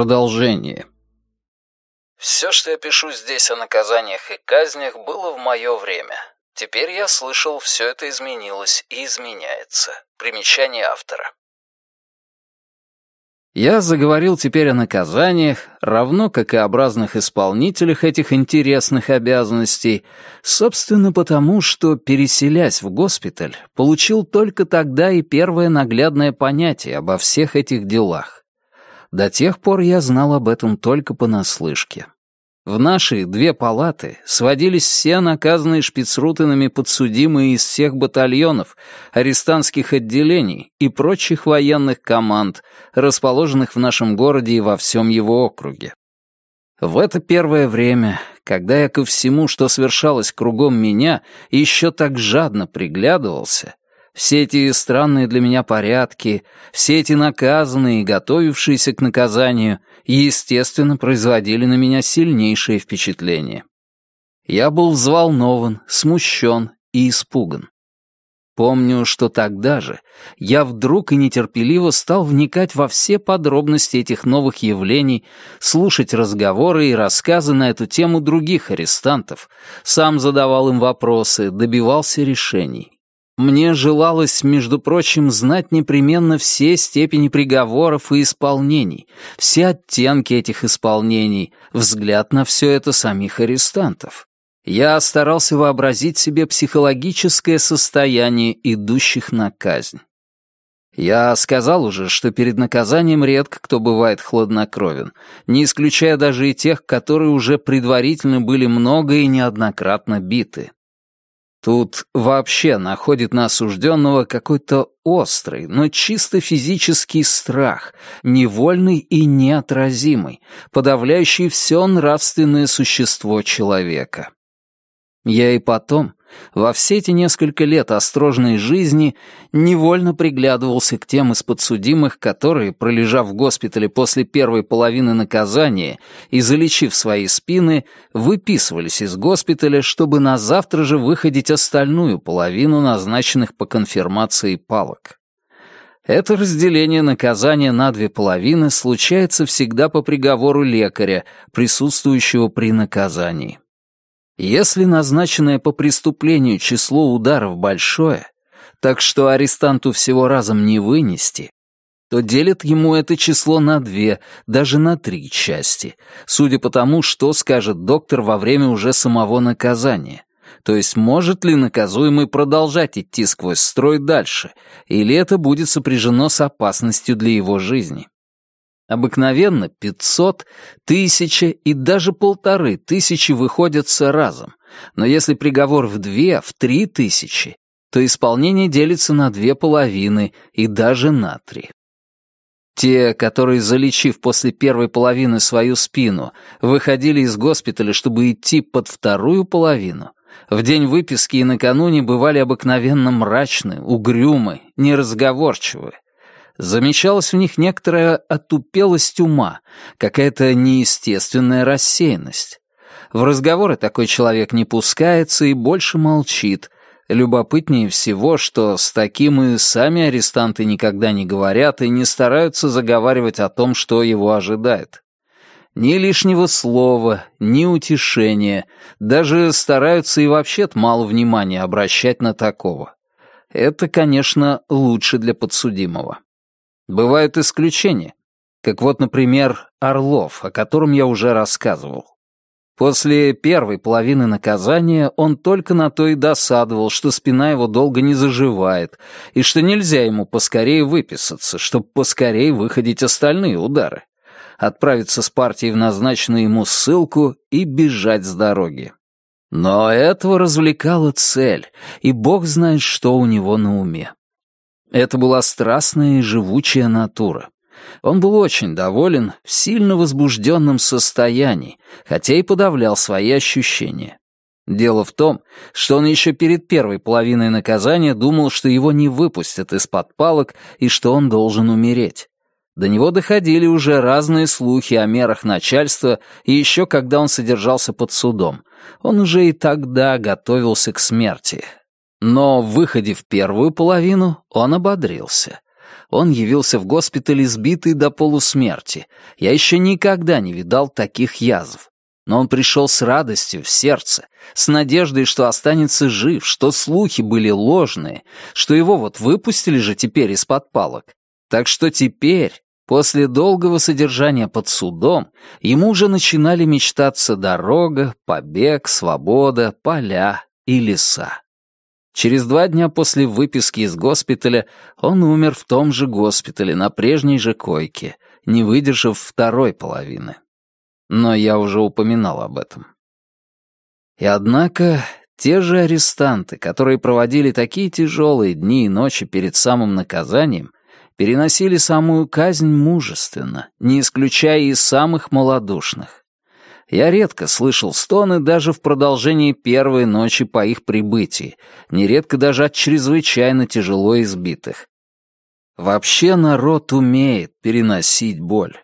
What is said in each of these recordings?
3. Продолжение. Все, что я пишу здесь о наказаниях и казнях, было в мое время. Теперь я слышал, все это изменилось и изменяется. Примечание автора. Я заговорил теперь о наказаниях, равно как и о разных исполнителях этих интересных обязанностей, собственно потому, что, переселясь в госпиталь, получил только тогда и первое наглядное понятие обо всех этих делах. До тех пор я знал об этом только понаслышке. В наши две палаты сводились все наказанные шпицрутенами подсудимые из всех батальонов, арестантских отделений и прочих военных команд, расположенных в нашем городе и во всем его округе. В это первое время, когда я ко всему, что совершалось кругом меня, еще так жадно приглядывался, все эти странные для меня порядки, все эти наказанные готовившиеся к наказанию, естественно, производили на меня сильнейшее впечатление. Я был взволнован, смущен и испуган. Помню, что тогда же я вдруг и нетерпеливо стал вникать во все подробности этих новых явлений, слушать разговоры и рассказы на эту тему других арестантов, сам задавал им вопросы, добивался решений. Мне желалось, между прочим, знать непременно все степени приговоров и исполнений, все оттенки этих исполнений, взгляд на все это самих арестантов. Я старался вообразить себе психологическое состояние идущих на казнь. Я сказал уже, что перед наказанием редко кто бывает хладнокровен, не исключая даже и тех, которые уже предварительно были много и неоднократно биты. Тут вообще находит на осужденного какой-то острый, но чисто физический страх, невольный и неотразимый, подавляющий все нравственное существо человека. Я и потом, во все эти несколько лет острожной жизни невольно приглядывался к тем из подсудимых, которые, пролежав в госпитале после первой половины наказания и залечив свои спины, выписывались из госпиталя, чтобы на завтра же выходить остальную половину назначенных по конфирмации палок. Это разделение наказания на две половины случается всегда по приговору лекаря, присутствующего при наказании. Если назначенное по преступлению число ударов большое, так что арестанту всего разом не вынести, то делят ему это число на две, даже на три части, судя по тому, что скажет доктор во время уже самого наказания. То есть может ли наказуемый продолжать идти сквозь строй дальше, или это будет сопряжено с опасностью для его жизни. Обыкновенно 500, тысяча и даже полторы тысячи выходятся разом, но если приговор в две, в три тысячи, то исполнение делится на две половины и даже на три. Те, которые, залечив после первой половины свою спину, выходили из госпиталя, чтобы идти под вторую половину, в день выписки и накануне бывали обыкновенно мрачны, угрюмы, неразговорчивы, Замечалась в них некоторая отупелость ума, какая-то неестественная рассеянность. В разговоры такой человек не пускается и больше молчит. Любопытнее всего, что с таким и сами арестанты никогда не говорят и не стараются заговаривать о том, что его ожидает. Ни лишнего слова, ни утешения, даже стараются и вообще мало внимания обращать на такого. Это, конечно, лучше для подсудимого. Бывают исключения, как вот, например, Орлов, о котором я уже рассказывал. После первой половины наказания он только на то и досадовал, что спина его долго не заживает, и что нельзя ему поскорее выписаться, чтобы поскорее выходить остальные удары, отправиться с партией в назначенную ему ссылку и бежать с дороги. Но этого развлекала цель, и бог знает, что у него на уме. Это была страстная и живучая натура. Он был очень доволен в сильно возбужденном состоянии, хотя и подавлял свои ощущения. Дело в том, что он еще перед первой половиной наказания думал, что его не выпустят из-под палок и что он должен умереть. До него доходили уже разные слухи о мерах начальства, и еще когда он содержался под судом. Он уже и тогда готовился к смерти, но, выходив первую половину, он ободрился. Он явился в госпиталь избитый до полусмерти. Я еще никогда не видал таких язв. Но он пришел с радостью в сердце, с надеждой, что останется жив, что слухи были ложные, что его вот выпустили же теперь из-под палок. Так что теперь, после долгого содержания под судом, ему уже начинали мечтаться дорога, побег, свобода, поля и леса. Через два дня после выписки из госпиталя он умер в том же госпитале, на прежней же койке, не выдержав второй половины. Но я уже упоминал об этом. И однако те же арестанты, которые проводили такие тяжелые дни и ночи перед самым наказанием, переносили самую казнь мужественно, не исключая и самых малодушных. Я редко слышал стоны даже в продолжении первой ночи по их прибытии, нередко даже от чрезвычайно тяжело избитых. Вообще народ умеет переносить боль.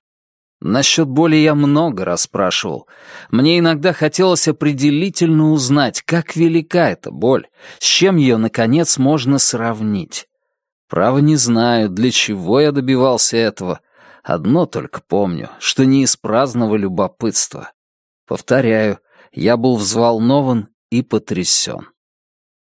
Насчет боли я много раз спрашивал. Мне иногда хотелось определительно узнать, как велика эта боль, с чем ее, наконец, можно сравнить. Право не знаю, для чего я добивался этого. Одно только помню, что не из праздного любопытства. Повторяю, я был взволнован и потрясен.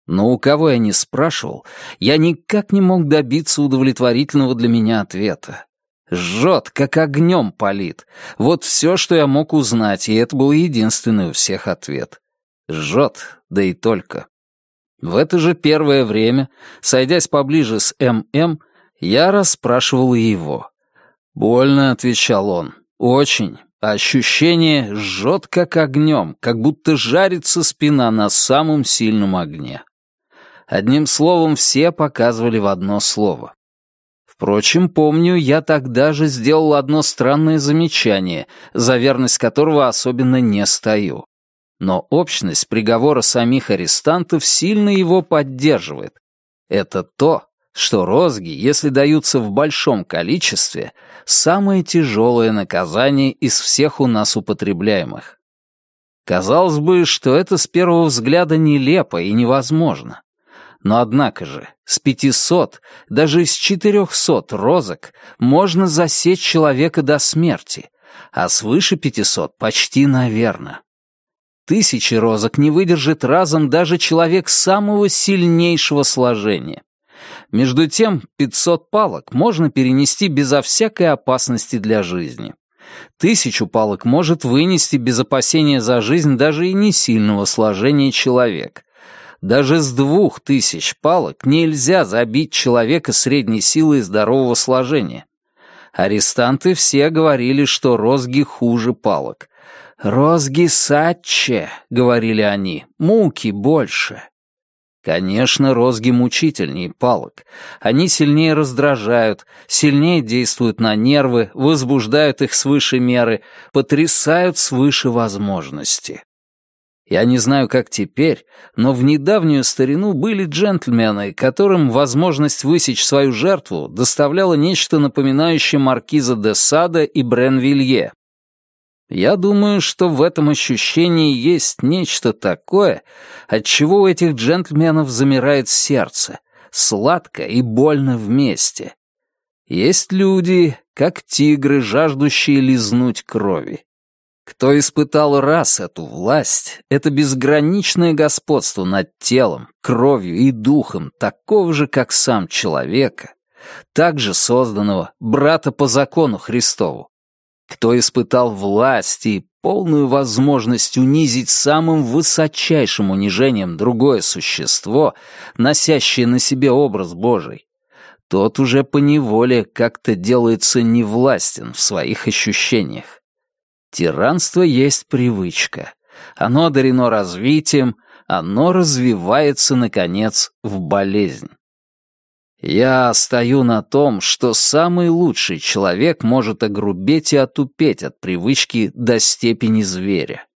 Но у кого я не спрашивал, я никак не мог добиться удовлетворительного для меня ответа. Жжет, как огнем палит. Вот все, что я мог узнать, и это был единственный у всех ответ. Жжет, да и только. В это же первое время, сойдясь поближе с ММ, я расспрашивал его. «Больно», — отвечал он, — «очень, ощущение жжет как огнем, как будто жарится спина на самом сильном огне. Одним словом, все показывали в одно слово. Впрочем, помню, я тогда же сделал одно странное замечание, за верность которого особенно не стою. Но общность приговора самих арестантов сильно его поддерживает. Это то, что розги, если даются в большом количестве, самое тяжелое наказание из всех у нас употребляемых. Казалось бы, что это с первого взгляда нелепо и невозможно. Но однако же, с 500, даже из 400 розок можно засечь человека до смерти, а свыше 500 почти наверно. Тысячи розок не выдержит разом даже человек самого сильнейшего сложения. Между тем, 500 палок можно перенести безо всякой опасности для жизни. Тысячу палок может вынести без опасения за жизнь даже и не сильного сложения человек. Даже с двух тысяч палок нельзя забить человека средней силы и здорового сложения. Арестанты все говорили, что розги хуже палок. «Розги сатче», — говорили они, — «муки больше». Конечно, розги мучительнее палок. Они сильнее раздражают, сильнее действуют на нервы, возбуждают их свыше меры, потрясают свыше возможности. Я не знаю, как теперь, но в недавнюю старину были джентльмены, которым возможность высечь свою жертву доставляла нечто напоминающее маркиза де Сада и Бренвилье, я думаю, что в этом ощущении есть нечто такое, от чего у этих джентльменов замирает сердце, сладко и больно вместе. Есть люди, как тигры, жаждущие лизнуть крови. Кто испытал раз эту власть, это безграничное господство над телом, кровью и духом такого же, как сам человека, также созданного брата по закону Христову, кто испытал власть и полную возможность унизить самым высочайшим унижением другое существо, носящее на себе образ Божий, тот уже поневоле как-то делается невластен в своих ощущениях. Тиранство есть привычка. Оно одарено развитием, оно развивается, наконец, в болезнь. Я стою на том, что самый лучший человек может огрубеть и отупеть от привычки до степени зверя.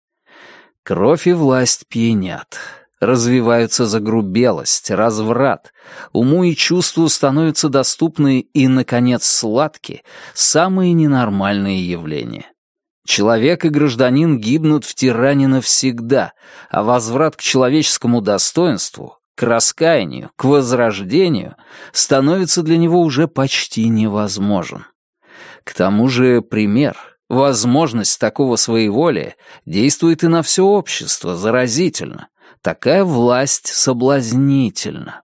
Кровь и власть пьянят. Развиваются загрубелость, разврат. Уму и чувству становятся доступны и, наконец, сладкие, самые ненормальные явления. Человек и гражданин гибнут в тиране навсегда, а возврат к человеческому достоинству к раскаянию, к возрождению, становится для него уже почти невозможен. К тому же пример, возможность такого своеволия действует и на все общество заразительно. Такая власть соблазнительна.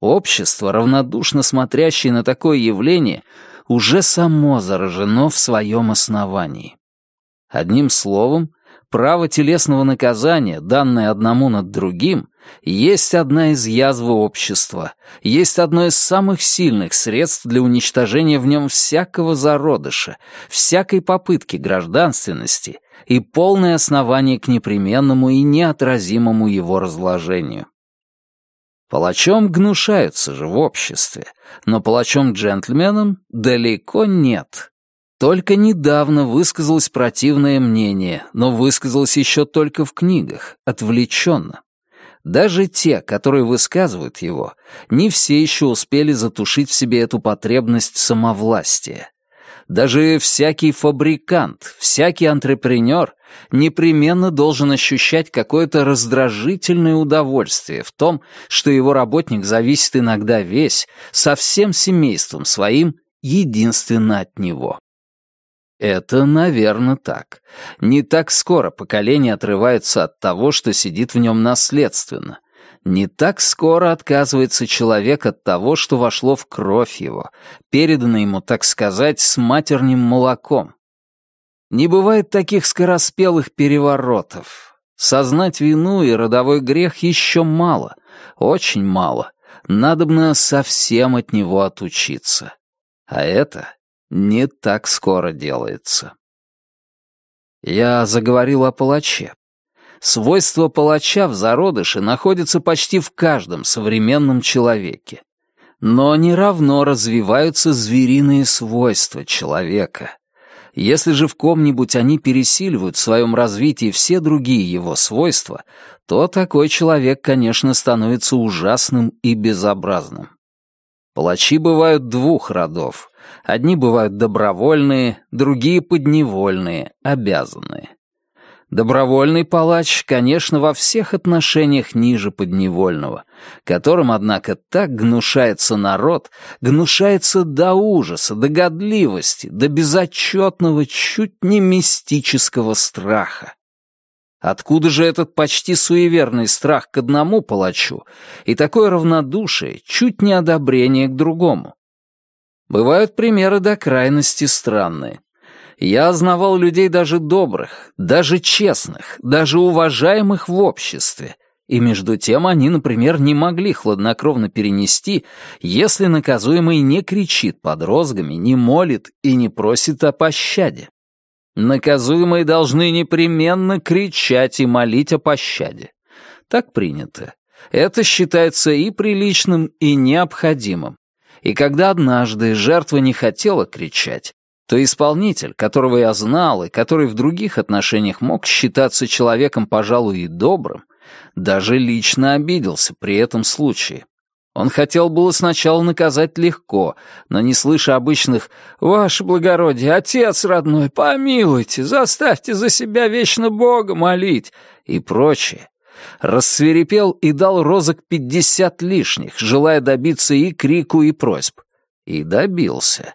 Общество, равнодушно смотрящее на такое явление, уже само заражено в своем основании. Одним словом, право телесного наказания, данное одному над другим, есть одна из язв общества, есть одно из самых сильных средств для уничтожения в нем всякого зародыша, всякой попытки гражданственности и полное основание к непременному и неотразимому его разложению. Палачом гнушаются же в обществе, но палачом-джентльменом далеко нет. Только недавно высказалось противное мнение, но высказалось еще только в книгах, отвлеченно. Даже те, которые высказывают его, не все еще успели затушить в себе эту потребность самовластия. Даже всякий фабрикант, всякий антрепренер непременно должен ощущать какое-то раздражительное удовольствие в том, что его работник зависит иногда весь, со всем семейством своим, единственно от него. Это, наверное, так. Не так скоро поколение отрывается от того, что сидит в нем наследственно. Не так скоро отказывается человек от того, что вошло в кровь его, передано ему, так сказать, с матерним молоком. Не бывает таких скороспелых переворотов. Сознать вину и родовой грех еще мало, очень мало. Надобно совсем от него отучиться. А это не так скоро делается. Я заговорил о палаче. Свойства палача в зародыше находятся почти в каждом современном человеке. Но не равно развиваются звериные свойства человека. Если же в ком-нибудь они пересиливают в своем развитии все другие его свойства, то такой человек, конечно, становится ужасным и безобразным. Палачи бывают двух родов. Одни бывают добровольные, другие подневольные, обязанные. Добровольный палач, конечно, во всех отношениях ниже подневольного, которым, однако, так гнушается народ, гнушается до ужаса, до годливости, до безотчетного, чуть не мистического страха. Откуда же этот почти суеверный страх к одному палачу и такое равнодушие, чуть не одобрение к другому? Бывают примеры до крайности странные. Я знавал людей даже добрых, даже честных, даже уважаемых в обществе, и между тем они, например, не могли хладнокровно перенести, если наказуемый не кричит под розгами, не молит и не просит о пощаде. Наказуемые должны непременно кричать и молить о пощаде. Так принято. Это считается и приличным, и необходимым. И когда однажды жертва не хотела кричать, то исполнитель, которого я знал и который в других отношениях мог считаться человеком, пожалуй, и добрым, даже лично обиделся при этом случае. Он хотел было сначала наказать легко, но не слыша обычных «Ваше благородие, отец родной, помилуйте, заставьте за себя вечно Бога молить» и прочее, рассверепел и дал розок пятьдесят лишних, желая добиться и крику, и просьб. И добился.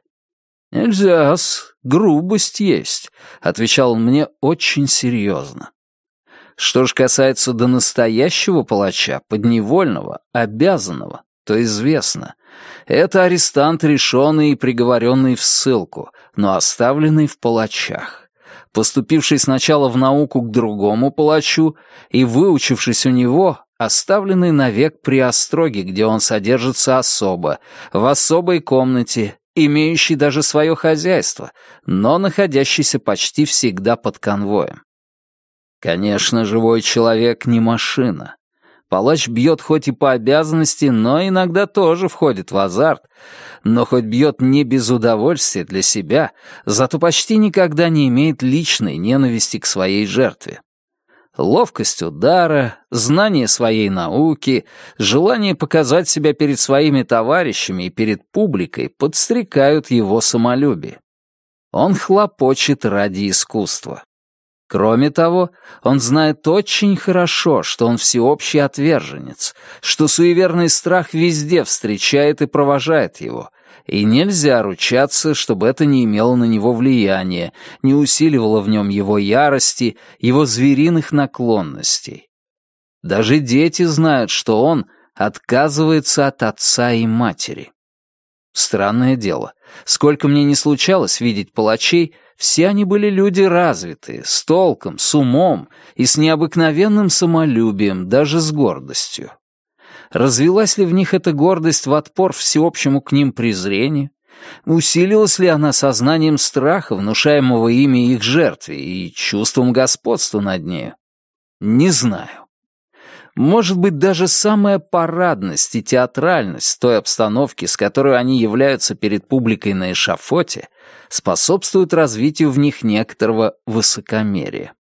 «Нельзя-с, грубость есть», — отвечал он мне очень серьезно. Что ж касается до настоящего палача, подневольного, обязанного, то известно. Это арестант, решенный и приговоренный в ссылку, но оставленный в палачах. Поступивший сначала в науку к другому палачу и выучившись у него, оставленный навек при остроге, где он содержится особо, в особой комнате, имеющий даже свое хозяйство, но находящийся почти всегда под конвоем. Конечно, живой человек не машина. Палач бьет хоть и по обязанности, но иногда тоже входит в азарт, но хоть бьет не без удовольствия для себя, зато почти никогда не имеет личной ненависти к своей жертве ловкость удара, знание своей науки, желание показать себя перед своими товарищами и перед публикой подстрекают его самолюбие. Он хлопочет ради искусства. Кроме того, он знает очень хорошо, что он всеобщий отверженец, что суеверный страх везде встречает и провожает его, и нельзя ручаться, чтобы это не имело на него влияния, не усиливало в нем его ярости, его звериных наклонностей. Даже дети знают, что он отказывается от отца и матери. Странное дело, сколько мне не случалось видеть палачей, все они были люди развитые, с толком, с умом и с необыкновенным самолюбием, даже с гордостью. Развелась ли в них эта гордость в отпор всеобщему к ним презрению? Усилилась ли она сознанием страха, внушаемого ими их жертве, и чувством господства над нею? Не знаю. Может быть, даже самая парадность и театральность той обстановки, с которой они являются перед публикой на эшафоте, способствуют развитию в них некоторого высокомерия.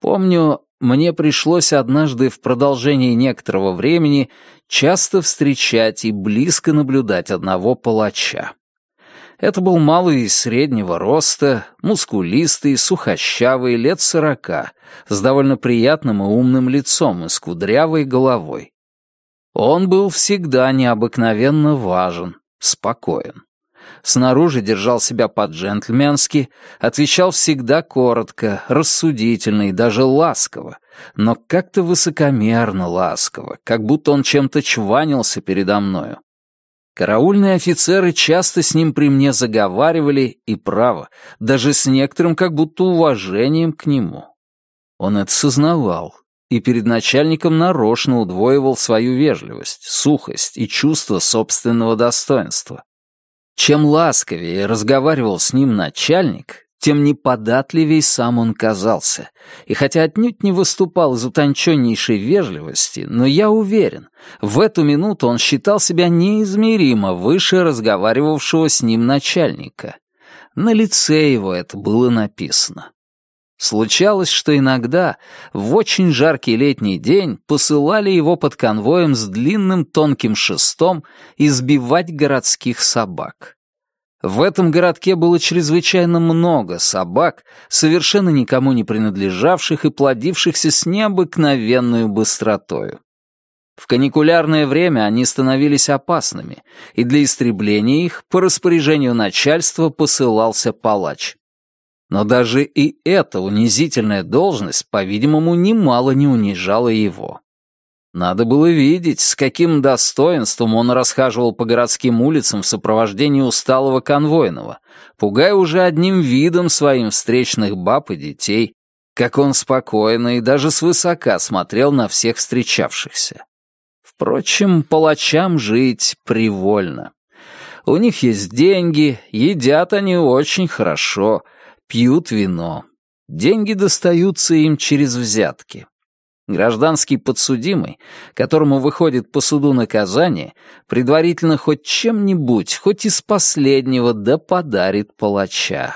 Помню, мне пришлось однажды в продолжении некоторого времени часто встречать и близко наблюдать одного палача. Это был малый и среднего роста, мускулистый, сухощавый, лет сорока, с довольно приятным и умным лицом и с кудрявой головой. Он был всегда необыкновенно важен, спокоен. Снаружи держал себя по-джентльменски, отвечал всегда коротко, рассудительно и даже ласково, но как-то высокомерно ласково, как будто он чем-то чванился передо мною. Караульные офицеры часто с ним при мне заговаривали, и право, даже с некоторым как будто уважением к нему. Он это сознавал, и перед начальником нарочно удвоивал свою вежливость, сухость и чувство собственного достоинства. Чем ласковее разговаривал с ним начальник, тем неподатливей сам он казался. И хотя отнюдь не выступал из утонченнейшей вежливости, но я уверен, в эту минуту он считал себя неизмеримо выше разговаривавшего с ним начальника. На лице его это было написано. Случалось, что иногда, в очень жаркий летний день, посылали его под конвоем с длинным тонким шестом избивать городских собак. В этом городке было чрезвычайно много собак, совершенно никому не принадлежавших и плодившихся с необыкновенной быстротою. В каникулярное время они становились опасными, и для истребления их по распоряжению начальства посылался палач. Но даже и эта унизительная должность, по-видимому, немало не унижала его. Надо было видеть, с каким достоинством он расхаживал по городским улицам в сопровождении усталого конвойного, пугая уже одним видом своим встречных баб и детей, как он спокойно и даже свысока смотрел на всех встречавшихся. Впрочем, палачам жить привольно. У них есть деньги, едят они очень хорошо, пьют вино. Деньги достаются им через взятки. Гражданский подсудимый, которому выходит по суду наказание, предварительно хоть чем-нибудь, хоть из последнего, да подарит палача.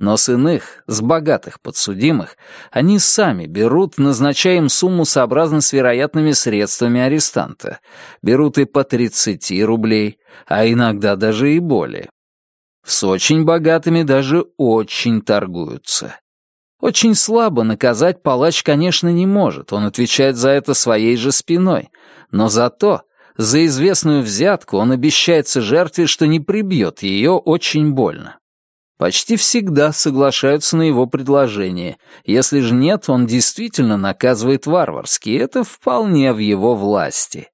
Но с иных, с богатых подсудимых, они сами берут, назначая им сумму сообразно с вероятными средствами арестанта. Берут и по 30 рублей, а иногда даже и более. С очень богатыми даже очень торгуются. Очень слабо наказать палач, конечно, не может, он отвечает за это своей же спиной, но зато за известную взятку он обещается жертве, что не прибьет ее очень больно. Почти всегда соглашаются на его предложение. Если же нет, он действительно наказывает варварски, это вполне в его власти.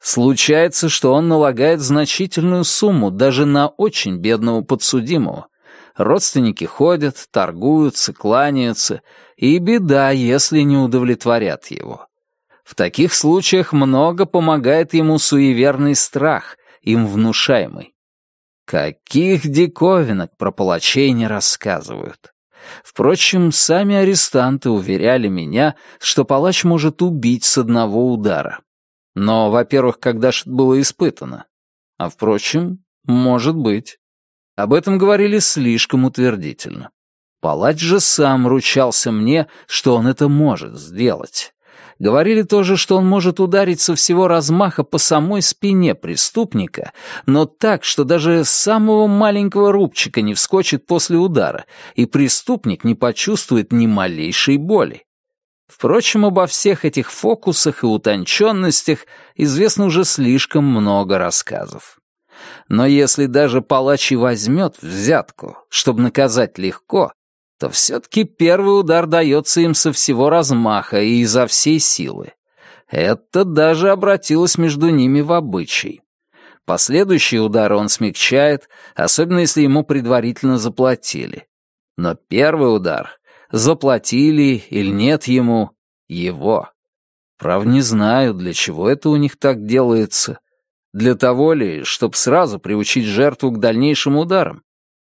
Случается, что он налагает значительную сумму даже на очень бедного подсудимого, Родственники ходят, торгуются, кланяются, и беда, если не удовлетворят его. В таких случаях много помогает ему суеверный страх, им внушаемый. Каких диковинок про палачей не рассказывают. Впрочем, сами арестанты уверяли меня, что палач может убить с одного удара. Но, во-первых, когда ж было испытано? А, впрочем, может быть. Об этом говорили слишком утвердительно. Палач же сам ручался мне, что он это может сделать. Говорили тоже, что он может ударить со всего размаха по самой спине преступника, но так, что даже самого маленького рубчика не вскочит после удара, и преступник не почувствует ни малейшей боли. Впрочем, обо всех этих фокусах и утонченностях известно уже слишком много рассказов. Но если даже палач и возьмет взятку, чтобы наказать легко, то все-таки первый удар дается им со всего размаха и изо всей силы. Это даже обратилось между ними в обычай. Последующие удары он смягчает, особенно если ему предварительно заплатили. Но первый удар, заплатили или нет ему, его. Правда, не знаю, для чего это у них так делается. Для того ли, чтобы сразу приучить жертву к дальнейшим ударам?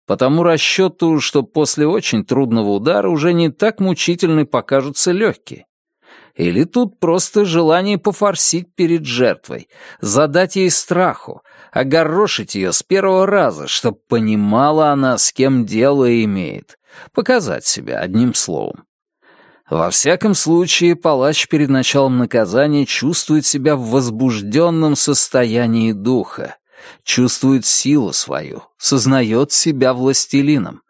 По тому расчету, что после очень трудного удара уже не так мучительны покажутся легкие. Или тут просто желание пофорсить перед жертвой, задать ей страху, огорошить ее с первого раза, чтоб понимала она, с кем дело имеет, показать себя одним словом. Во всяком случае, палач перед началом наказания чувствует себя в возбужденном состоянии духа, чувствует силу свою, сознает себя властелином.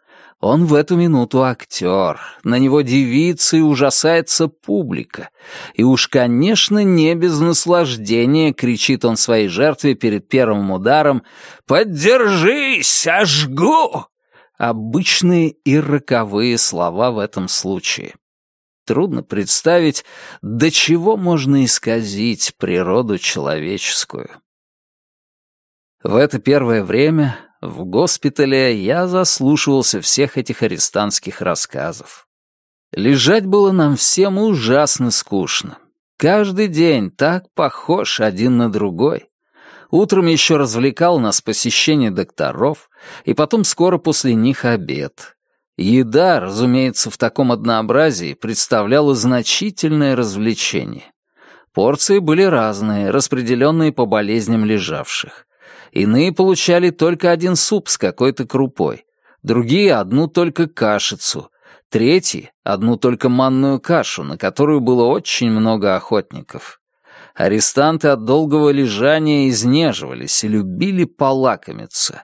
Он в эту минуту актер, на него дивится и ужасается публика. И уж, конечно, не без наслаждения кричит он своей жертве перед первым ударом «Поддержись, ожгу!» Обычные и роковые слова в этом случае. Трудно представить, до чего можно исказить природу человеческую. В это первое время в госпитале я заслушивался всех этих арестантских рассказов. Лежать было нам всем ужасно скучно. Каждый день так похож один на другой. Утром еще развлекал нас посещение докторов, и потом скоро после них обед. Еда, разумеется, в таком однообразии представляла значительное развлечение. Порции были разные, распределенные по болезням лежавших. Иные получали только один суп с какой-то крупой, другие — одну только кашицу, третьи — одну только манную кашу, на которую было очень много охотников. Арестанты от долгого лежания изнеживались и любили полакомиться.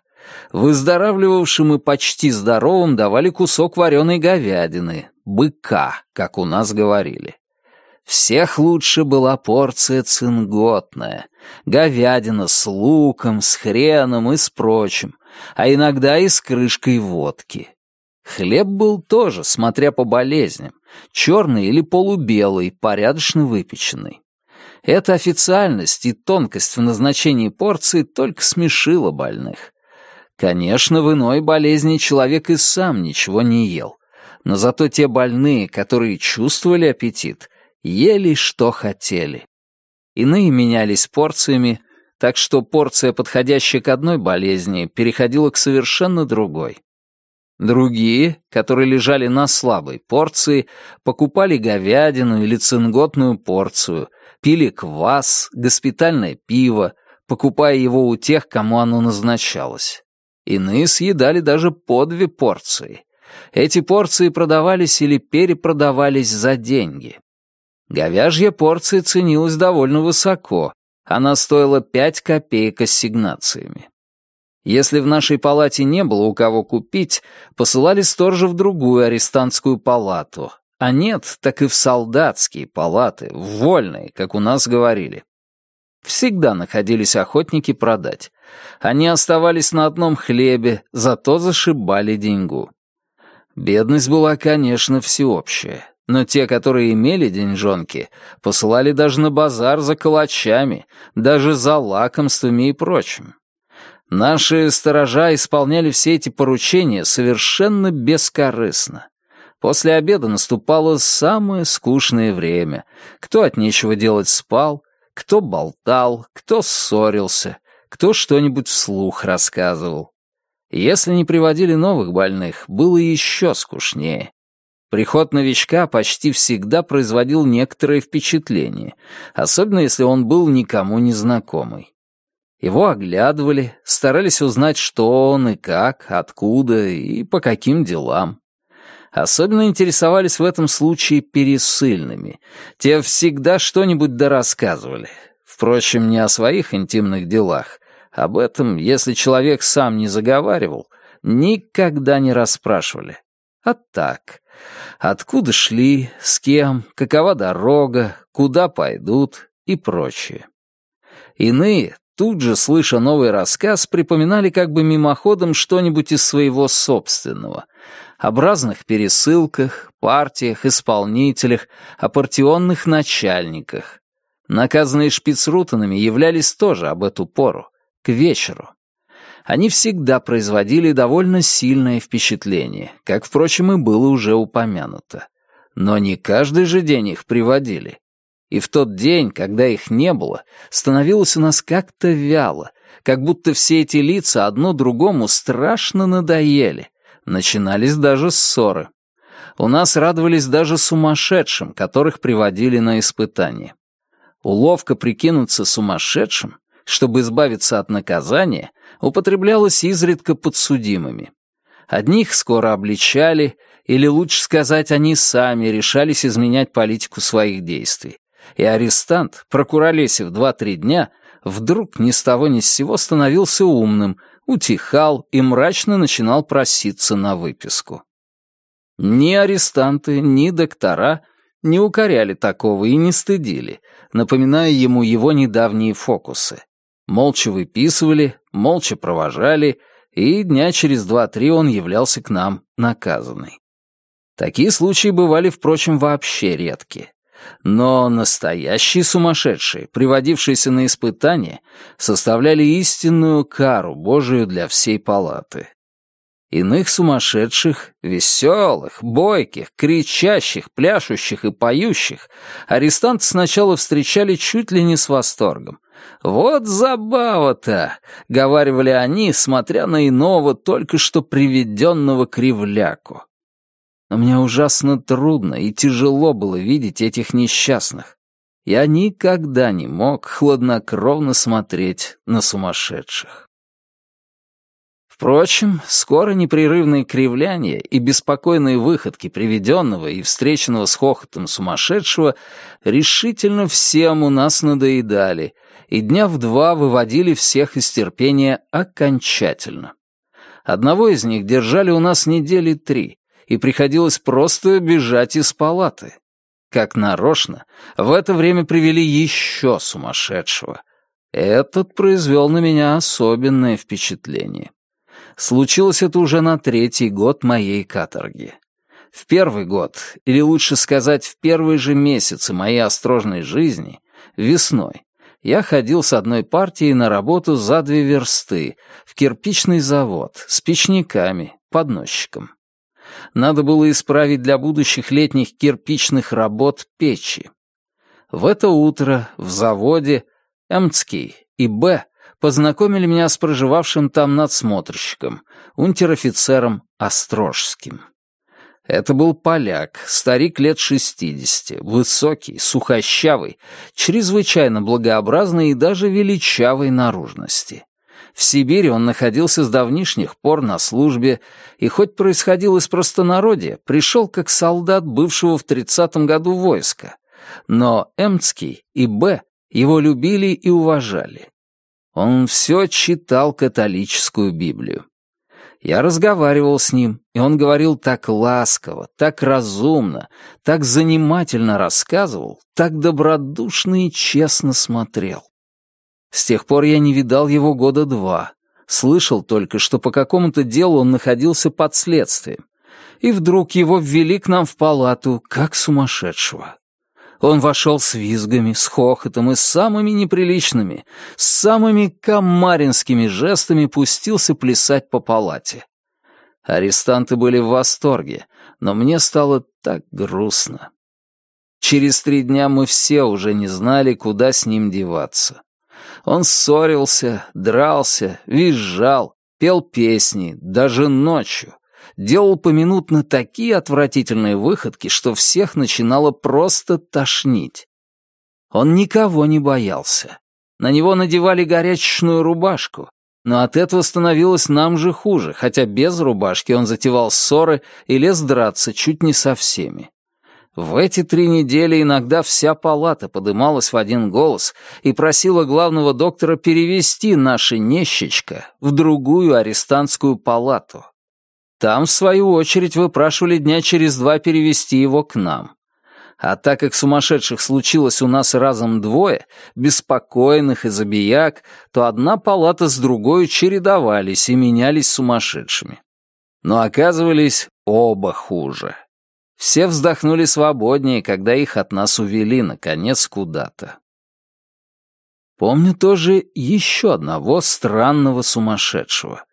Выздоравливавшим и почти здоровым давали кусок вареной говядины, быка, как у нас говорили. Всех лучше была порция цинготная, говядина с луком, с хреном и с прочим, а иногда и с крышкой водки. Хлеб был тоже, смотря по болезням, черный или полубелый, порядочно выпеченный. Эта официальность и тонкость в назначении порции только смешила больных. Конечно, в иной болезни человек и сам ничего не ел, но зато те больные, которые чувствовали аппетит, ели что хотели. Иные менялись порциями, так что порция, подходящая к одной болезни, переходила к совершенно другой. Другие, которые лежали на слабой порции, покупали говядину или цинготную порцию, пили квас, госпитальное пиво, покупая его у тех, кому оно назначалось. Иные съедали даже по две порции. Эти порции продавались или перепродавались за деньги. Говяжья порция ценилась довольно высоко. Она стоила пять копеек ассигнациями. Если в нашей палате не было у кого купить, посылали сторожа в другую арестантскую палату. А нет, так и в солдатские палаты, в вольные, как у нас говорили. Всегда находились охотники продать. Они оставались на одном хлебе, зато зашибали деньгу. Бедность была, конечно, всеобщая. Но те, которые имели деньжонки, посылали даже на базар за калачами, даже за лакомствами и прочим. Наши сторожа исполняли все эти поручения совершенно бескорыстно. После обеда наступало самое скучное время. Кто от нечего делать спал, кто болтал, кто ссорился, кто что-нибудь вслух рассказывал. Если не приводили новых больных, было еще скучнее. Приход новичка почти всегда производил некоторое впечатление, особенно если он был никому не знакомый. Его оглядывали, старались узнать, что он и как, откуда и по каким делам. Особенно интересовались в этом случае пересыльными. Те всегда что-нибудь дорассказывали. Впрочем, не о своих интимных делах. Об этом, если человек сам не заговаривал, никогда не расспрашивали. А так, откуда шли, с кем, какова дорога, куда пойдут и прочее. Иные, тут же, слыша новый рассказ, припоминали как бы мимоходом что-нибудь из своего собственного, об разных пересылках, партиях, исполнителях, о партионных начальниках. Наказанные шпицрутанами являлись тоже об эту пору, к вечеру. Они всегда производили довольно сильное впечатление, как, впрочем, и было уже упомянуто. Но не каждый же день их приводили. И в тот день, когда их не было, становилось у нас как-то вяло, как будто все эти лица одно другому страшно надоели. Начинались даже ссоры. У нас радовались даже сумасшедшим, которых приводили на испытание. Уловка прикинуться сумасшедшим, чтобы избавиться от наказания, употреблялась изредка подсудимыми. Одних скоро обличали, или лучше сказать, они сами решались изменять политику своих действий и арестант, прокуролесив два-три дня, вдруг ни с того ни с сего становился умным, утихал и мрачно начинал проситься на выписку. Ни арестанты, ни доктора не укоряли такого и не стыдили, напоминая ему его недавние фокусы. Молча выписывали, молча провожали, и дня через два-три он являлся к нам наказанный. Такие случаи бывали, впрочем, вообще редкие. Но настоящие сумасшедшие, приводившиеся на испытание, составляли истинную кару Божию для всей палаты. Иных сумасшедших, веселых, бойких, кричащих, пляшущих и поющих арестанты сначала встречали чуть ли не с восторгом. «Вот забава-то!» — говаривали они, смотря на иного, только что приведенного кривляку но мне ужасно трудно и тяжело было видеть этих несчастных. Я никогда не мог хладнокровно смотреть на сумасшедших. Впрочем, скоро непрерывные кривляния и беспокойные выходки приведенного и встреченного с хохотом сумасшедшего решительно всем у нас надоедали, и дня в два выводили всех из терпения окончательно. Одного из них держали у нас недели три, и приходилось просто бежать из палаты. Как нарочно, в это время привели еще сумасшедшего. Этот произвел на меня особенное впечатление. Случилось это уже на третий год моей каторги. В первый год, или лучше сказать, в первые же месяцы моей острожной жизни, весной, я ходил с одной партией на работу за две версты, в кирпичный завод, с печниками, подносчиком. Надо было исправить для будущих летних кирпичных работ печи. В это утро в заводе Эмцкий и Б познакомили меня с проживавшим там надсмотрщиком, унтер-офицером Острожским. Это был поляк, старик лет шестидесяти, высокий, сухощавый, чрезвычайно благообразный и даже величавой наружности. В Сибири он находился с давнишних пор на службе, и хоть происходил из простонародья, пришел как солдат бывшего в тридцатом году войска. Но Эмцкий и Б его любили и уважали. Он все читал католическую Библию. Я разговаривал с ним, и он говорил так ласково, так разумно, так занимательно рассказывал, так добродушно и честно смотрел. С тех пор я не видал его года два. Слышал только, что по какому-то делу он находился под следствием. И вдруг его ввели к нам в палату, как сумасшедшего. Он вошел с визгами, с хохотом и с самыми неприличными, с самыми комаринскими жестами пустился плясать по палате. Арестанты были в восторге, но мне стало так грустно. Через три дня мы все уже не знали, куда с ним деваться. Он ссорился, дрался, визжал, пел песни, даже ночью. Делал поминутно такие отвратительные выходки, что всех начинало просто тошнить. Он никого не боялся. На него надевали горячечную рубашку, Но от этого становилось нам же хуже, хотя без рубашки он затевал ссоры и лез драться чуть не со всеми. В эти три недели иногда вся палата подымалась в один голос и просила главного доктора перевести наше нещечко в другую арестантскую палату. Там, в свою очередь, выпрашивали дня через два перевести его к нам. А так как сумасшедших случилось у нас разом двое, беспокойных и забияк, то одна палата с другой чередовались и менялись сумасшедшими. Но оказывались оба хуже. Все вздохнули свободнее, когда их от нас увели, наконец, куда-то. Помню тоже еще одного странного сумасшедшего.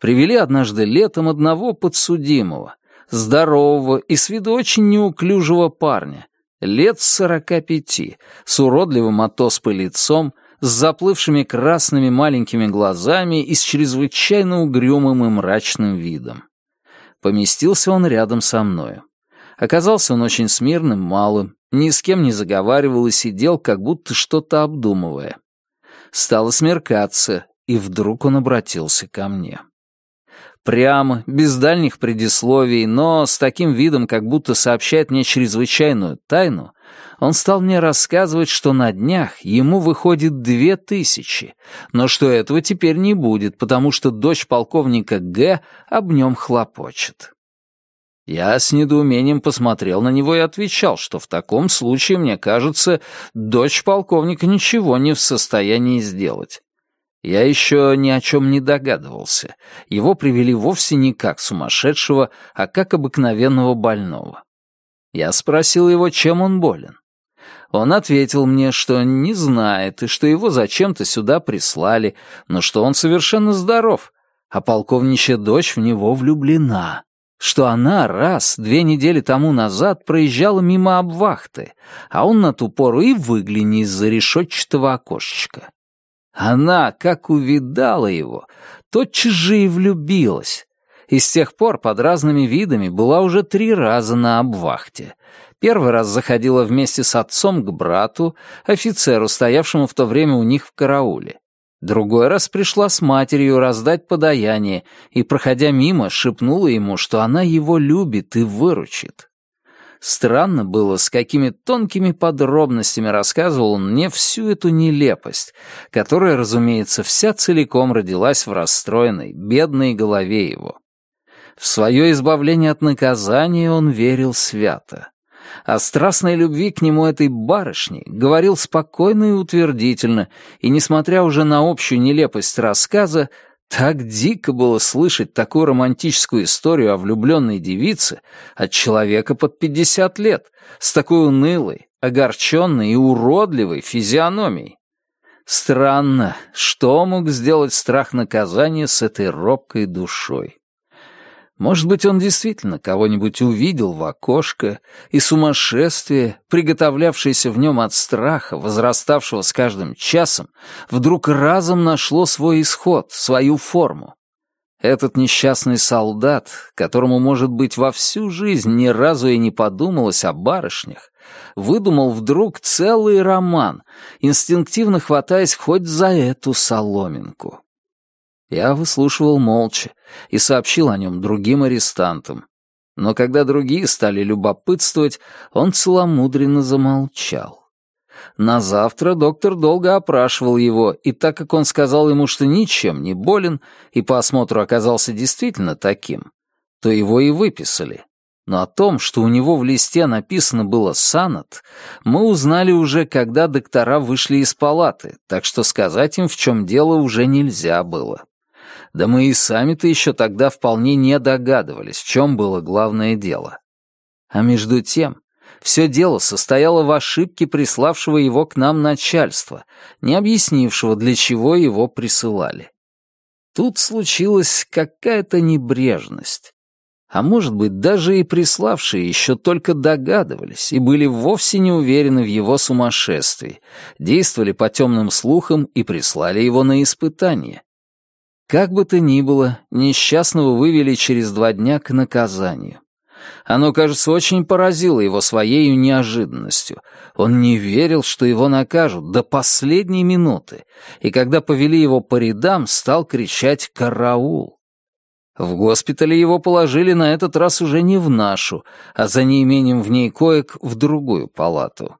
Привели однажды летом одного подсудимого, здорового и с виду очень неуклюжего парня, лет сорока пяти, с уродливым отоспой лицом, с заплывшими красными маленькими глазами и с чрезвычайно угрюмым и мрачным видом. Поместился он рядом со мною. Оказался он очень смирным, малым, ни с кем не заговаривал и сидел, как будто что-то обдумывая. Стало смеркаться, и вдруг он обратился ко мне. Прямо, без дальних предисловий, но с таким видом, как будто сообщает мне чрезвычайную тайну, он стал мне рассказывать, что на днях ему выходит две тысячи, но что этого теперь не будет, потому что дочь полковника Г. об нем хлопочет. Я с недоумением посмотрел на него и отвечал, что в таком случае, мне кажется, дочь полковника ничего не в состоянии сделать. Я еще ни о чем не догадывался. Его привели вовсе не как сумасшедшего, а как обыкновенного больного. Я спросил его, чем он болен. Он ответил мне, что не знает и что его зачем-то сюда прислали, но что он совершенно здоров, а полковничья дочь в него влюблена что она раз, две недели тому назад проезжала мимо обвахты, а он на ту пору и выгляни из-за решетчатого окошечка. Она, как увидала его, тотчас же и влюбилась. И с тех пор под разными видами была уже три раза на обвахте. Первый раз заходила вместе с отцом к брату, офицеру, стоявшему в то время у них в карауле. Другой раз пришла с матерью раздать подаяние и, проходя мимо, шепнула ему, что она его любит и выручит. Странно было, с какими тонкими подробностями рассказывал он мне всю эту нелепость, которая, разумеется, вся целиком родилась в расстроенной, бедной голове его. В свое избавление от наказания он верил свято. О страстной любви к нему этой барышни говорил спокойно и утвердительно, и, несмотря уже на общую нелепость рассказа, так дико было слышать такую романтическую историю о влюбленной девице от человека под пятьдесят лет, с такой унылой, огорченной и уродливой физиономией. Странно, что мог сделать страх наказания с этой робкой душой. Может быть, он действительно кого-нибудь увидел в окошко, и сумасшествие, приготовлявшееся в нем от страха, возраставшего с каждым часом, вдруг разом нашло свой исход, свою форму. Этот несчастный солдат, которому, может быть, во всю жизнь ни разу и не подумалось о барышнях, выдумал вдруг целый роман, инстинктивно хватаясь хоть за эту соломинку. Я выслушивал молча и сообщил о нем другим арестантам. Но когда другие стали любопытствовать, он целомудренно замолчал. На завтра доктор долго опрашивал его, и так как он сказал ему, что ничем не болен, и по осмотру оказался действительно таким, то его и выписали. Но о том, что у него в листе написано было «Санат», мы узнали уже, когда доктора вышли из палаты, так что сказать им, в чем дело, уже нельзя было. Да мы и сами-то еще тогда вполне не догадывались, в чем было главное дело. А между тем, все дело состояло в ошибке приславшего его к нам начальства, не объяснившего, для чего его присылали. Тут случилась какая-то небрежность. А может быть, даже и приславшие еще только догадывались и были вовсе не уверены в его сумасшествии, действовали по темным слухам и прислали его на испытание. Как бы то ни было, несчастного вывели через два дня к наказанию. Оно, кажется, очень поразило его своей неожиданностью. Он не верил, что его накажут до последней минуты, и когда повели его по рядам, стал кричать «Караул!». В госпитале его положили на этот раз уже не в нашу, а за неимением в ней коек в другую палату.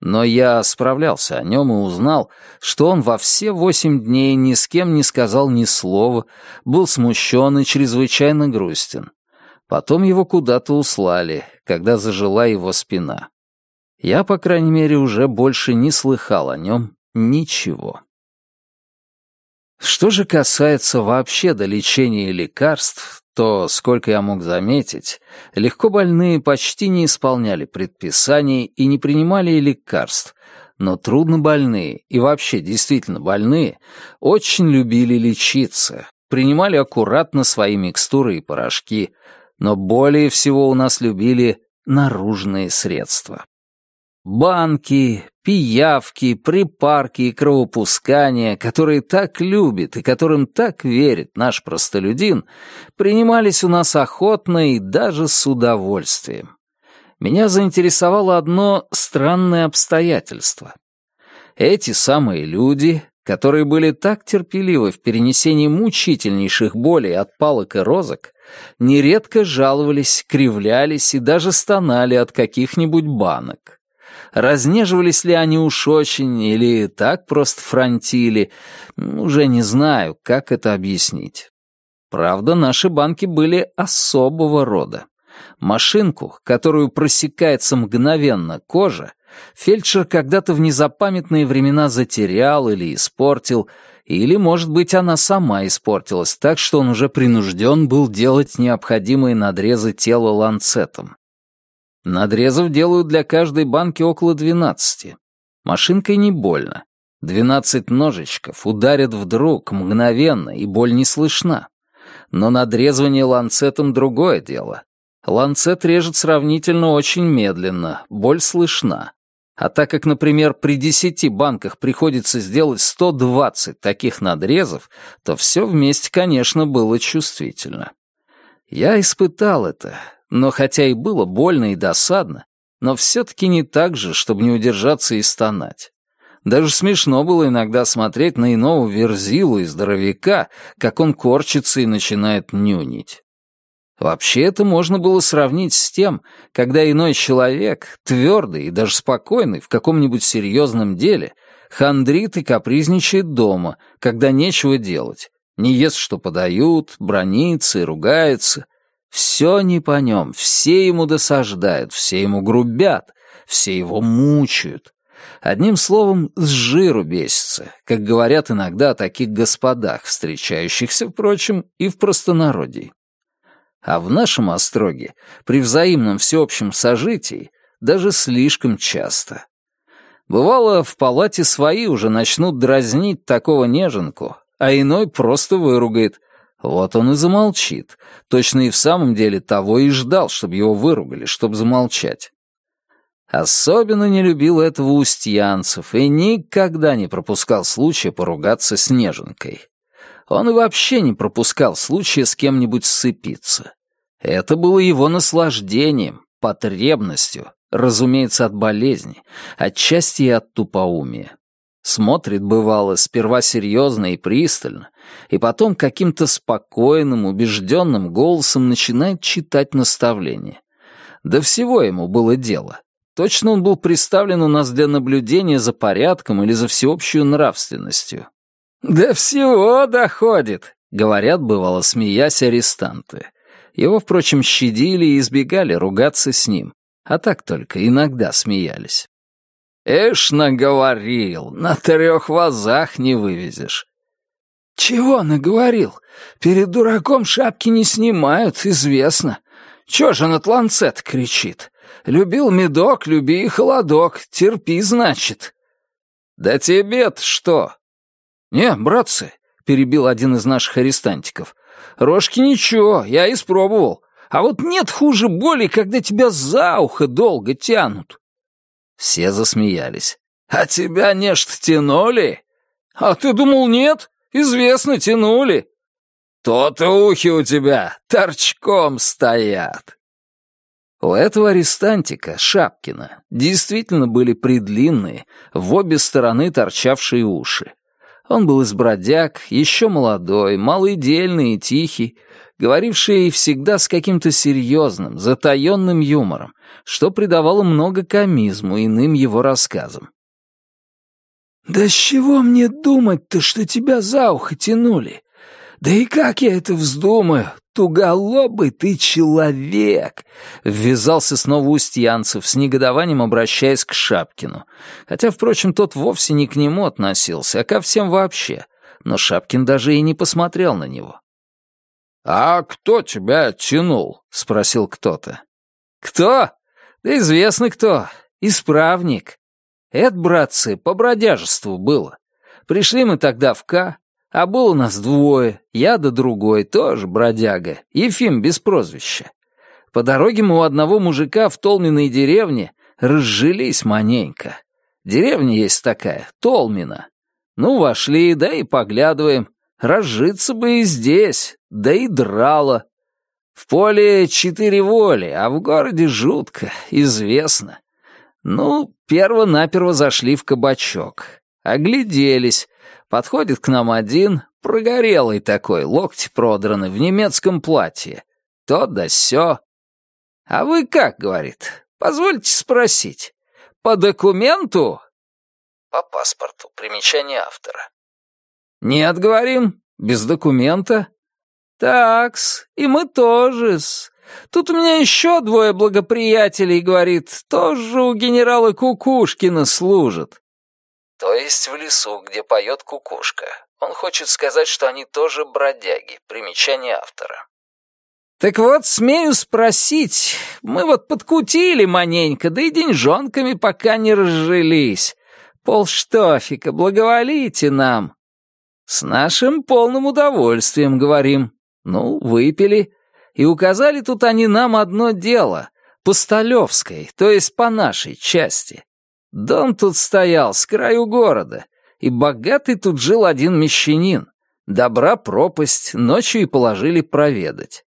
Но я справлялся о нем и узнал, что он во все восемь дней ни с кем не сказал ни слова, был смущен и чрезвычайно грустен. Потом его куда-то услали, когда зажила его спина. Я, по крайней мере, уже больше не слыхал о нем ничего. Что же касается вообще до лечения и лекарств, то, сколько я мог заметить, легко больные почти не исполняли предписаний и не принимали лекарств, но трудно больные и вообще действительно больные очень любили лечиться, принимали аккуратно свои микстуры и порошки, но более всего у нас любили наружные средства. Банки, пиявки, припарки и кровопускания, которые так любит и которым так верит наш простолюдин, принимались у нас охотно и даже с удовольствием. Меня заинтересовало одно странное обстоятельство. Эти самые люди, которые были так терпеливы в перенесении мучительнейших болей от палок и розок, нередко жаловались, кривлялись и даже стонали от каких-нибудь банок. Разнеживались ли они уж очень или так просто фронтили, уже не знаю, как это объяснить. Правда, наши банки были особого рода. Машинку, которую просекается мгновенно кожа, фельдшер когда-то в незапамятные времена затерял или испортил, или, может быть, она сама испортилась так, что он уже принужден был делать необходимые надрезы тела ланцетом. Надрезов делают для каждой банки около двенадцати. Машинкой не больно. Двенадцать ножичков ударят вдруг, мгновенно, и боль не слышна. Но надрезывание ланцетом — другое дело. Ланцет режет сравнительно очень медленно, боль слышна. А так как, например, при десяти банках приходится сделать 120 таких надрезов, то все вместе, конечно, было чувствительно. Я испытал это, но хотя и было больно и досадно, но все-таки не так же, чтобы не удержаться и стонать. Даже смешно было иногда смотреть на иного верзилу и здоровяка, как он корчится и начинает нюнить. Вообще это можно было сравнить с тем, когда иной человек, твердый и даже спокойный в каком-нибудь серьезном деле, хандрит и капризничает дома, когда нечего делать, не ест, что подают, бронится и ругается — все не по нем, все ему досаждают, все ему грубят, все его мучают. Одним словом, с жиру бесится, как говорят иногда о таких господах, встречающихся, впрочем, и в простонародье. А в нашем остроге, при взаимном всеобщем сожитии, даже слишком часто. Бывало, в палате свои уже начнут дразнить такого неженку, а иной просто выругает, вот он и замолчит. Точно и в самом деле того и ждал, чтобы его выругали, чтобы замолчать. Особенно не любил этого Устьянцев и никогда не пропускал случая поругаться с Неженкой. Он и вообще не пропускал случая с кем-нибудь сцепиться. Это было его наслаждением, потребностью, разумеется, от болезни, отчасти и от тупоумия. Смотрит, бывало, сперва серьезно и пристально, и потом каким-то спокойным, убежденным голосом начинает читать наставления. До всего ему было дело. Точно он был представлен у нас для наблюдения за порядком или за всеобщую нравственностью. «До всего доходит», — говорят, бывало, смеясь арестанты. Его, впрочем, щадили и избегали ругаться с ним, а так только иногда смеялись. Эш наговорил, на трех вазах не вывезешь. Чего наговорил? Перед дураком шапки не снимают, известно. Чё же над ланцет кричит? Любил медок, люби и холодок, терпи, значит. Да тебе-то что? Не, братцы, перебил один из наших арестантиков. Рожки ничего, я испробовал. А вот нет хуже боли, когда тебя за ухо долго тянут. Все засмеялись. «А тебя нечто тянули?» «А ты думал, нет? Известно, тянули». «То-то ухи у тебя торчком стоят». У этого арестантика, Шапкина, действительно были предлинные, в обе стороны торчавшие уши. Он был из бродяг, еще молодой, малоидельный и тихий, говоривший всегда с каким-то серьезным, затаенным юмором, что придавало много комизму иным его рассказам. «Да с чего мне думать-то, что тебя за ухо тянули? Да и как я это вздумаю? Туголобый ты человек!» Ввязался снова Устьянцев, с негодованием обращаясь к Шапкину. Хотя, впрочем, тот вовсе не к нему относился, а ко всем вообще. Но Шапкин даже и не посмотрел на него. «А кто тебя тянул?» — спросил кто-то. «Кто? Да известно кто. Исправник. Это, братцы, по бродяжеству было. Пришли мы тогда в К, а было у нас двое, я да другой, тоже бродяга, Ефим без прозвища. По дороге мы у одного мужика в Толминой деревне разжились маненько. Деревня есть такая, Толмина. Ну, вошли, да и поглядываем. Разжиться бы и здесь, да и драло. В поле четыре воли, а в городе жутко, известно. Ну, перво-наперво зашли в кабачок. Огляделись. Подходит к нам один, прогорелый такой, локти продраны, в немецком платье. То да сё. «А вы как?» — говорит. «Позвольте спросить. По документу?» «По паспорту. Примечание автора». «Нет, — говорим, — без документа». «Такс, и мы тоже-с. Тут у меня еще двое благоприятелей, говорит, тоже у генерала Кукушкина служат. То есть в лесу, где поет кукушка. Он хочет сказать, что они тоже бродяги. Примечание автора. Так вот, смею спросить, мы вот подкутили маненько, да и деньжонками пока не разжились. Полштофика, благоволите нам. С нашим полным удовольствием, говорим. Ну, выпили, и указали тут они нам одно дело, по Столевской, то есть по нашей части. Дом тут стоял с краю города, и богатый тут жил один мещанин. Добра пропасть, ночью и положили проведать.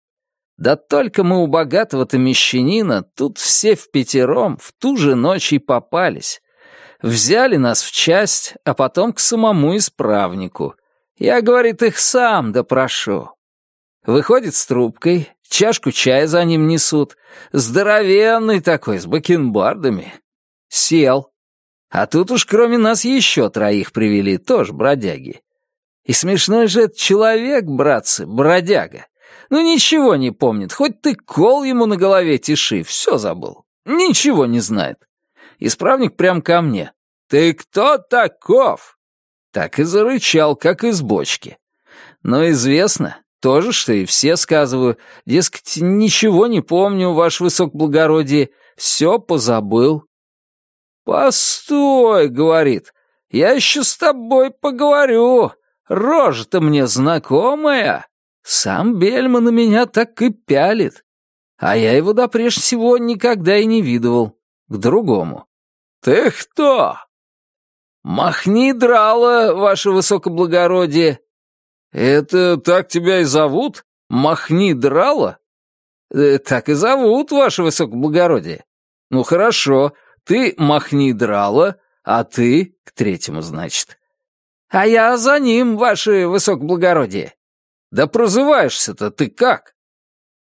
Да только мы у богатого-то мещанина тут все в пятером в ту же ночь и попались. Взяли нас в часть, а потом к самому исправнику. Я, говорит, их сам допрошу. Выходит с трубкой, чашку чая за ним несут. Здоровенный такой, с бакенбардами. Сел. А тут уж кроме нас еще троих привели, тоже бродяги. И смешной же этот человек, братцы, бродяга. Ну ничего не помнит, хоть ты кол ему на голове тиши, все забыл. Ничего не знает. Исправник прям ко мне. «Ты кто таков?» Так и зарычал, как из бочки. Но известно, то же, что и все сказываю. Дескать, ничего не помню, ваше высокоблагородие, все позабыл. «Постой», — говорит, — «я еще с тобой поговорю. Рожа-то мне знакомая. Сам Бельма на меня так и пялит. А я его до прежде всего никогда и не видывал. К другому. Ты кто?» «Махни драла, ваше высокоблагородие. «Это так тебя и зовут? Махни драла?» э, «Так и зовут, ваше высокоблагородие». «Ну хорошо, ты махни драла, а ты...» — к третьему, значит. «А я за ним, ваше высокоблагородие». «Да прозываешься-то ты как?»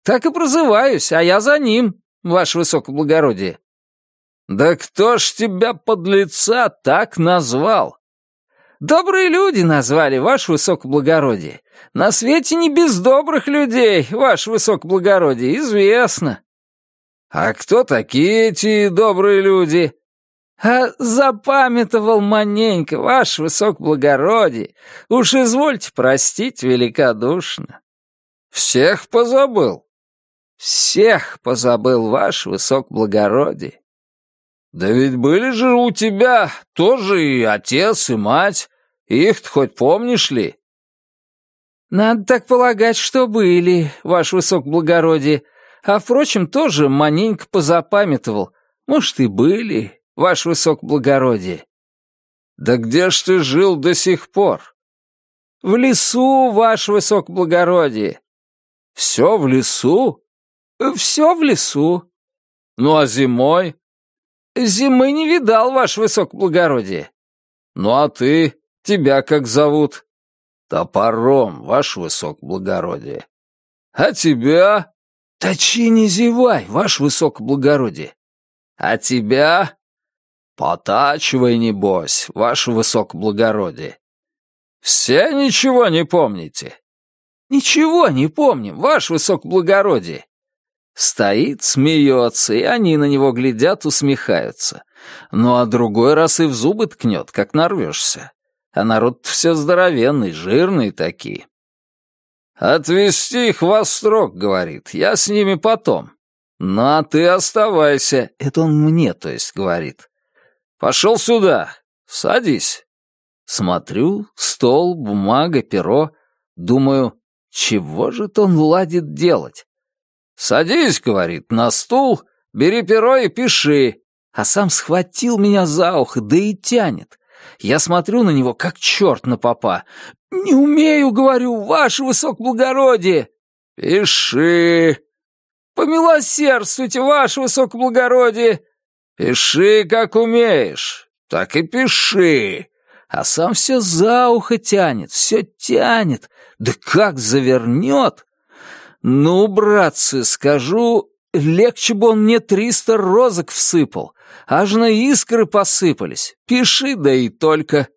«Так и прозываюсь, а я за ним, ваше высокоблагородие». «Да кто ж тебя, под лица так назвал?» Добрые люди назвали, ваше высокоблагородие. На свете не без добрых людей, ваше высокоблагородие, известно. А кто такие эти добрые люди? А запамятовал маненько, ваше высокоблагородие. Уж извольте простить великодушно. Всех позабыл? Всех позабыл, ваше высокоблагородие. «Да ведь были же у тебя тоже и отец, и мать. Их-то хоть помнишь ли?» «Надо так полагать, что были, ваше высокоблагородие. А, впрочем, тоже маненько позапамятовал. Может, и были, ваше высокоблагородие». «Да где ж ты жил до сих пор?» «В лесу, ваше высокоблагородие». «Все в лесу?» «Все в лесу. Ну а зимой? Зимы не видал, ваше высокоблагородие. Ну а ты? Тебя как зовут? Топором, ваше высокоблагородие. А тебя? Точи не зевай, ваше высокоблагородие. А тебя? Потачивай, небось, ваше высокоблагородие. Все ничего не помните? Ничего не помним, ваше высокоблагородие. Стоит, смеется, и они на него глядят, усмехаются. Ну а другой раз и в зубы ткнет, как нарвешься. А народ все здоровенный, жирный такие. «Отвезти их во строк», — говорит, — «я с ними потом». «Ну а ты оставайся», — это он мне, то есть, говорит. «Пошел сюда, садись». Смотрю, стол, бумага, перо. Думаю, чего же он ладит делать? «Садись», — говорит, — «на стул, бери перо и пиши». А сам схватил меня за ухо, да и тянет. Я смотрю на него, как черт на попа. «Не умею, — говорю, — ваше высокоблагородие!» «Пиши!» «Помилосердствуйте, ваше высокоблагородие!» «Пиши, как умеешь, так и пиши!» А сам все за ухо тянет, все тянет, да как завернет! Ну, братцы, скажу, легче бы он мне триста розок всыпал, аж на искры посыпались. Пиши, да и только.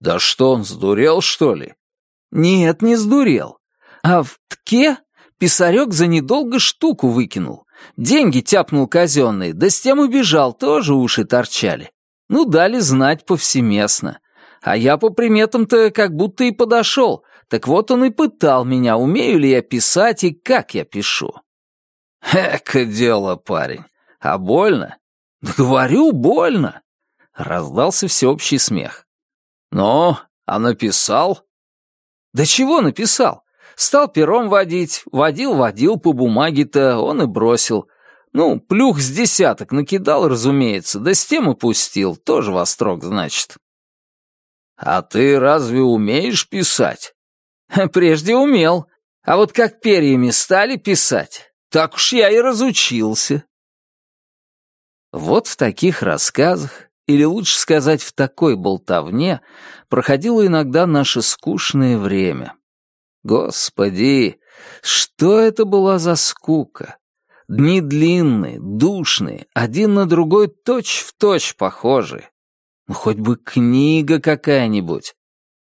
Да что он, сдурел, что ли? Нет, не сдурел. А в тке писарек за недолго штуку выкинул. Деньги тяпнул казенные, да с тем убежал, тоже уши торчали. Ну, дали знать повсеместно. А я по приметам-то как будто и подошел. Так вот он и пытал меня, умею ли я писать и как я пишу. Эко дело, парень. А больно? Говорю, больно. Раздался всеобщий смех. «Ну, а написал?» «Да чего написал? Стал пером водить, водил-водил по бумаге-то, он и бросил. Ну, плюх с десяток накидал, разумеется, да с тем и пустил, тоже вострок, значит». «А ты разве умеешь писать?» «Прежде умел, а вот как перьями стали писать, так уж я и разучился». Вот в таких рассказах или лучше сказать, в такой болтовне, проходило иногда наше скучное время. Господи, что это была за скука? Дни длинные, душные, один на другой точь-в-точь точь похожие. Ну, хоть бы книга какая-нибудь.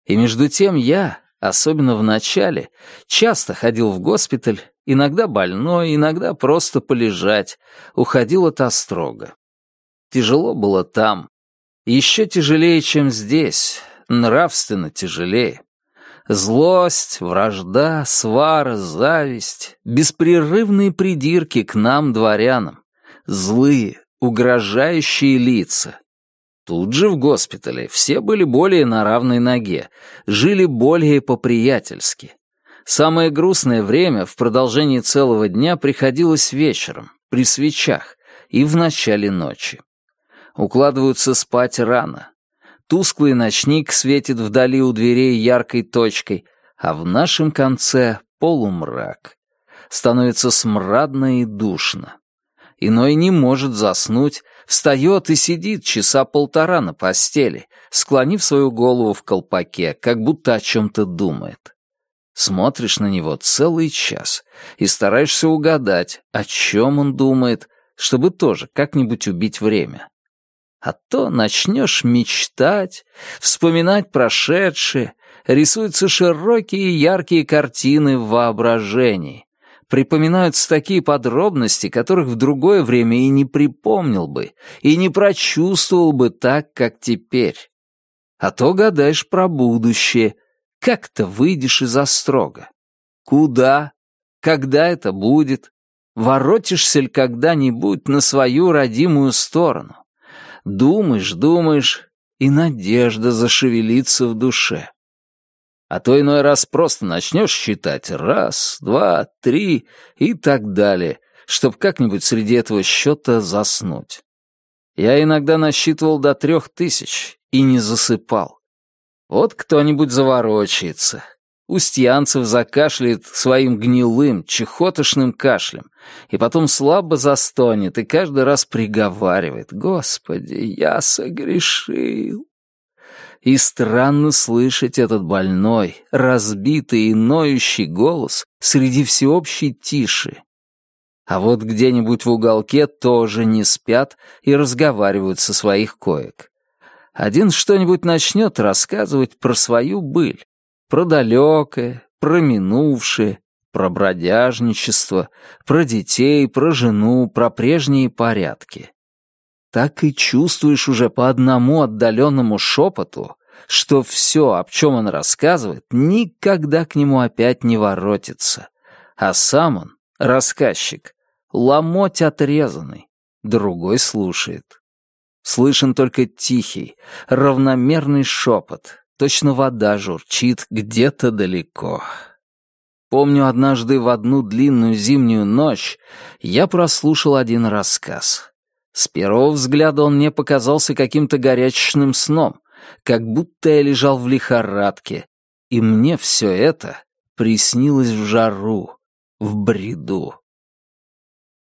И между тем я, особенно в начале, часто ходил в госпиталь, иногда больной, иногда просто полежать, уходил от острога. Тяжело было там, еще тяжелее, чем здесь, нравственно тяжелее. Злость, вражда, свара, зависть, беспрерывные придирки к нам, дворянам, злые, угрожающие лица. Тут же в госпитале все были более на равной ноге, жили более по-приятельски. Самое грустное время в продолжении целого дня приходилось вечером, при свечах и в начале ночи укладываются спать рано. Тусклый ночник светит вдали у дверей яркой точкой, а в нашем конце полумрак. Становится смрадно и душно. Иной не может заснуть, встает и сидит часа полтора на постели, склонив свою голову в колпаке, как будто о чем-то думает. Смотришь на него целый час и стараешься угадать, о чем он думает, чтобы тоже как-нибудь убить время. А то начнешь мечтать, вспоминать прошедшее, рисуются широкие и яркие картины в воображении. Припоминаются такие подробности, которых в другое время и не припомнил бы, и не прочувствовал бы так, как теперь. А то гадаешь про будущее, как-то выйдешь из острога. Куда? Когда это будет? Воротишься ли когда-нибудь на свою родимую сторону? Думаешь, думаешь, и надежда зашевелится в душе. А то иной раз просто начнешь считать раз, два, три и так далее, чтобы как-нибудь среди этого счета заснуть. Я иногда насчитывал до трех тысяч и не засыпал. Вот кто-нибудь заворочается. Устьянцев закашляет своим гнилым, чехотошным кашлем, и потом слабо застонет и каждый раз приговаривает «Господи, я согрешил». И странно слышать этот больной, разбитый и ноющий голос среди всеобщей тиши. А вот где-нибудь в уголке тоже не спят и разговаривают со своих коек. Один что-нибудь начнет рассказывать про свою быль, про далекое, про минувшее, про бродяжничество, про детей, про жену, про прежние порядки. Так и чувствуешь уже по одному отдаленному шепоту, что все, об чем он рассказывает, никогда к нему опять не воротится. А сам он, рассказчик, ломоть отрезанный, другой слушает. Слышен только тихий, равномерный шепот, точно вода журчит где-то далеко. Помню, однажды в одну длинную зимнюю ночь я прослушал один рассказ. С первого взгляда он мне показался каким-то горячечным сном, как будто я лежал в лихорадке, и мне все это приснилось в жару, в бреду.